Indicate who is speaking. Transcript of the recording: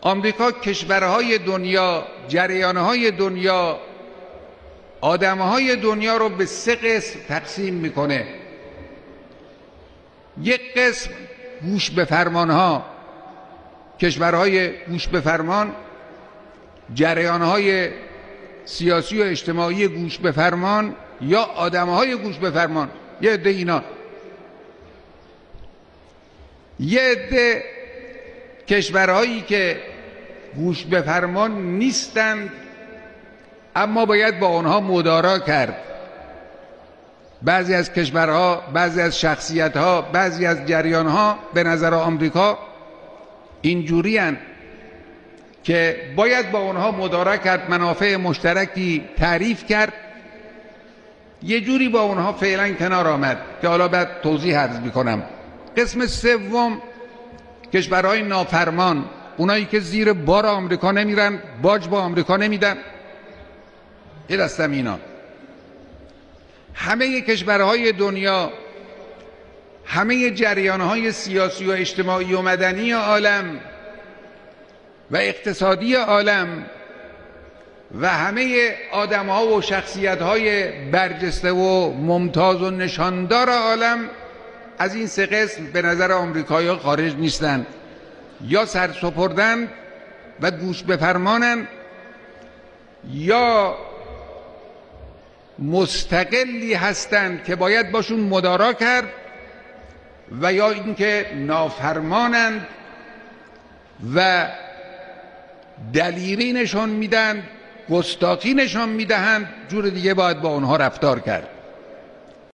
Speaker 1: آمریکا کشورهای دنیا جریانهای دنیا آدمهای دنیا رو به سه قسم تقسیم می‌کنه. یک قسم گوش به فرمان ها کشورهای گوش به فرمان جریانهای سیاسی و اجتماعی گوش به فرمان یا آدمهای گوش به فرمان. یه عده اینا. یه عده کشورهایی که گوش به فرمان نیستند اما باید با آنها مدارا کرد. بعضی از کشورها بعضی از شخصیتها بعضی از جریانها به نظر آمریکا اینجوری که باید با آنها مدارا کرد منافع مشترکی تعریف کرد. یه جوری با اونها فعلا کنار آمد که حالا بعد توضیح عرض می‌کنم. قسم سوم کشورهای نافرمان اونایی که زیر بار آمریکا نمیرن باج با آمریکا نمیدن. یه دستم اینا. همه کشورهای دنیا همه جریانهای سیاسی و اجتماعی و مدنی عالم و اقتصادی عالم و همه آدم ها و شخصیت های برجسته و ممتاز و نشاندار عالم از این سه قسم به نظر آمریکایی خارج نیستند یا سر سپردن و گوش بفرمانند یا مستقلی هستند که باید باشون مدارا کرد و یا اینکه نافرمانند و دلیری نشان میدن گستاخی نشان می‌دهند جور دیگه باید با اونها رفتار کرد.